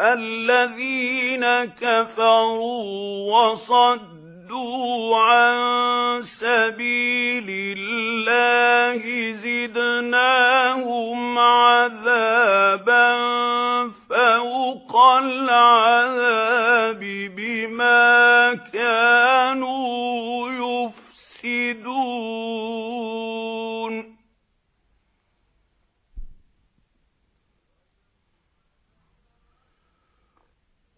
الَّذِينَ كَفَرُوا وَصَدُّوا عَن سَبِيلِ اللَّهِ زِدْنَاهُمْ عَذَابًا فَوْقَ الْعَذَابِ بِمَا كَانُوا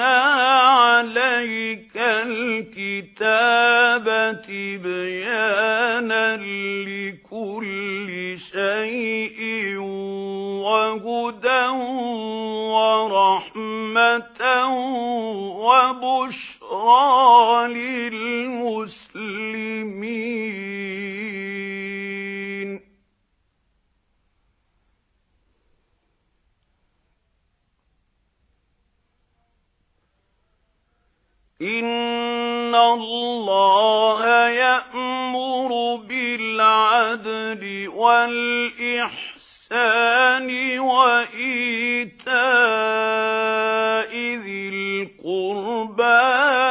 عَلَيْكَ الْكِتَابَ تِبْيَانًا لِكُلِّ شَيْءٍ وَهُدًى وَرَحْمَةً وَبُشْرَى لِلْمُسْلِمِينَ إِنَّ اللَّهَ يَأْمُرُ بِالْعَدْلِ وَالْإِحْسَانِ وَإِيتَاءِ ذِي الْقُرْبَى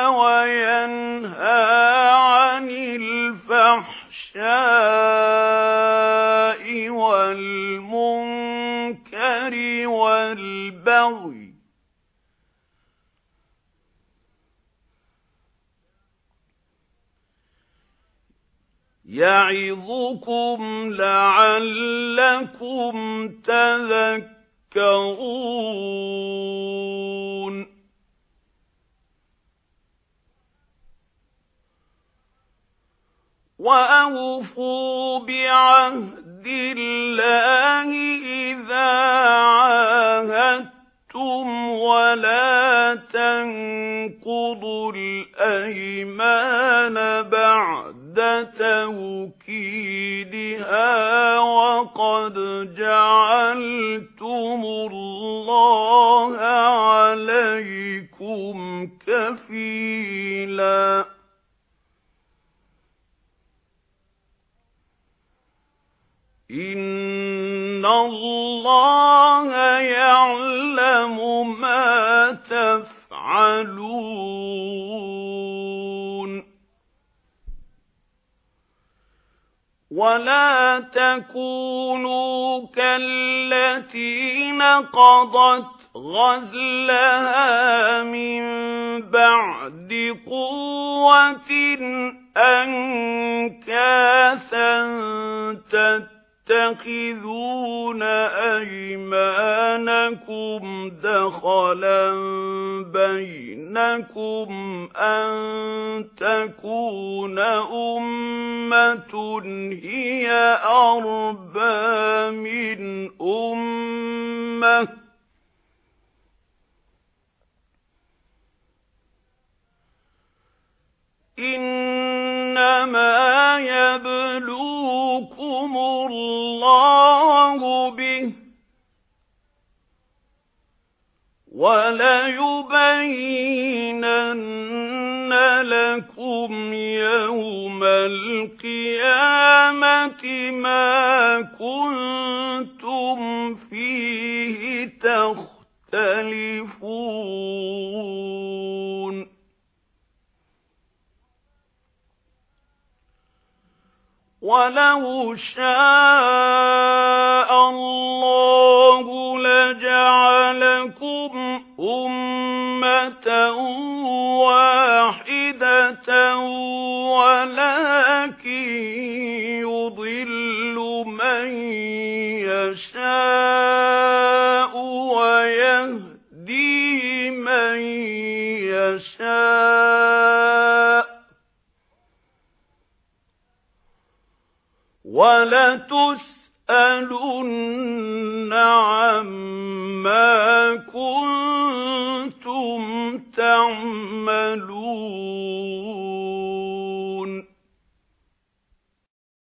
وَيَنْهَى عَنِ الْفَحْشَاءِ وَالْمُنكَرِ وَالْبَغْيِ يَعِظُكُمْ لَعَلَّكُمْ تَذَكَّرُونَ. وَأَوْفُوا بِعَهْدِ اللَّهِ إِذَا عَاهَدتُّمْ وَلَا تَنقُضُوا الْأَيْمَانَ بَعْدَ تَوْكِيدِهَا وَقَدْ جَعَلْتُمُ اللَّهَ عَلَيْكُمْ كَفِيلًا. إِنَّ اللَّهَ وَلَا تَكُونُوا كَالَّتِي نَقَضَتْ غَزْلَهَا مِنْ بَعْدِ قُوَّةٍ أَنْكَاثًا تَتَّخِذُونَ أَيْمَانَكُمْ دَخَلًا بَيْنَكُمْ أَن تَكُونَ أُمَّةٌ هِيَ أَرْبَى مِنْ أُمَّةٍ إِنَّمَا يَبْلُوكُمُ اللَّهُ بِهِ وَلَيُبَيِّنَنَّ لَكُمْ يَوْمَ الْقِيَامَةِ مَا كُنتُمْ فِيهِ تَخْتَلِفُونَ. وَلَوْ شَاءَ اللَّهُ لَجَعَلَكُمْ مَن يَشَاءُ وَيَهْدِي مَن يَشَاءُ وَلَتُسْأَلُنَّ عَمَّا كُنتُمْ تَعْمَلُونَ